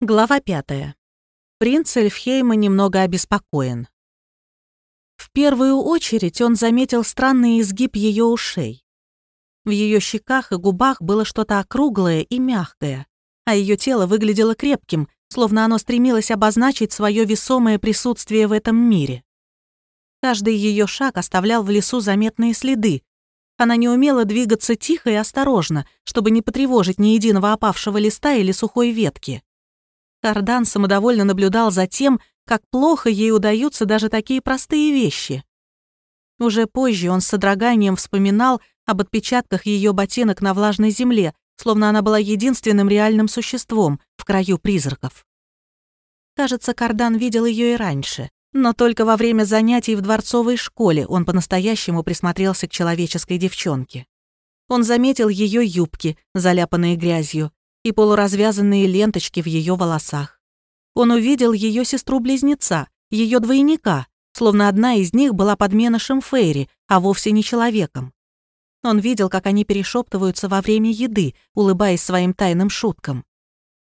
Глава пятая. Принц Эльфхейма немного обеспокоен. В первую очередь он заметил странный изгиб ее ушей. В ее щеках и губах было что-то округлое и мягкое, а ее тело выглядело крепким, словно оно стремилось обозначить свое весомое присутствие в этом мире. Каждый ее шаг оставлял в лесу заметные следы. Она не умела двигаться тихо и осторожно, чтобы не потревожить ни единого опавшего листа или сухой ветки. Кардан самодовольно наблюдал за тем, как плохо ей удаются даже такие простые вещи. Уже позже он с содроганием вспоминал об отпечатках ее ботинок на влажной земле, словно она была единственным реальным существом в краю призраков. Кажется, Кардан видел ее и раньше, но только во время занятий в дворцовой школе он по-настоящему присмотрелся к человеческой девчонке. Он заметил ее юбки, заляпанные грязью, и полуразвязанные ленточки в ее волосах. Он увидел ее сестру-близнеца, ее двойника, словно одна из них была подменышем Фейри, а вовсе не человеком. Он видел, как они перешептываются во время еды, улыбаясь своим тайным шуткам.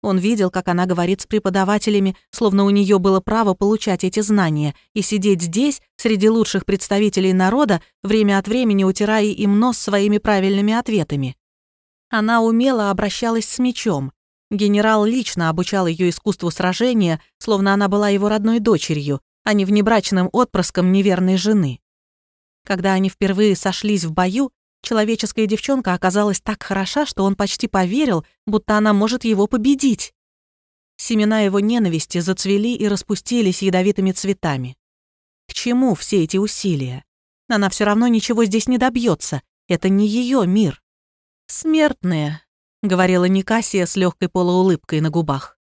Он видел, как она говорит с преподавателями, словно у нее было право получать эти знания и сидеть здесь, среди лучших представителей народа, время от времени утирая им нос своими правильными ответами. Она умело обращалась с мечом. Генерал лично обучал ее искусству сражения, словно она была его родной дочерью, а не внебрачным отпрыском неверной жены. Когда они впервые сошлись в бою, человеческая девчонка оказалась так хороша, что он почти поверил, будто она может его победить. Семена его ненависти зацвели и распустились ядовитыми цветами. К чему все эти усилия? Она все равно ничего здесь не добьется. Это не ее мир. «Смертные», — говорила Никасия с легкой полуулыбкой на губах.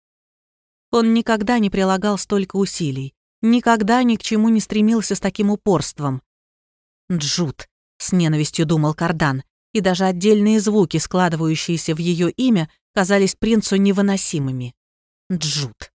Он никогда не прилагал столько усилий, никогда ни к чему не стремился с таким упорством. «Джут», — с ненавистью думал Кардан, и даже отдельные звуки, складывающиеся в ее имя, казались принцу невыносимыми. «Джут».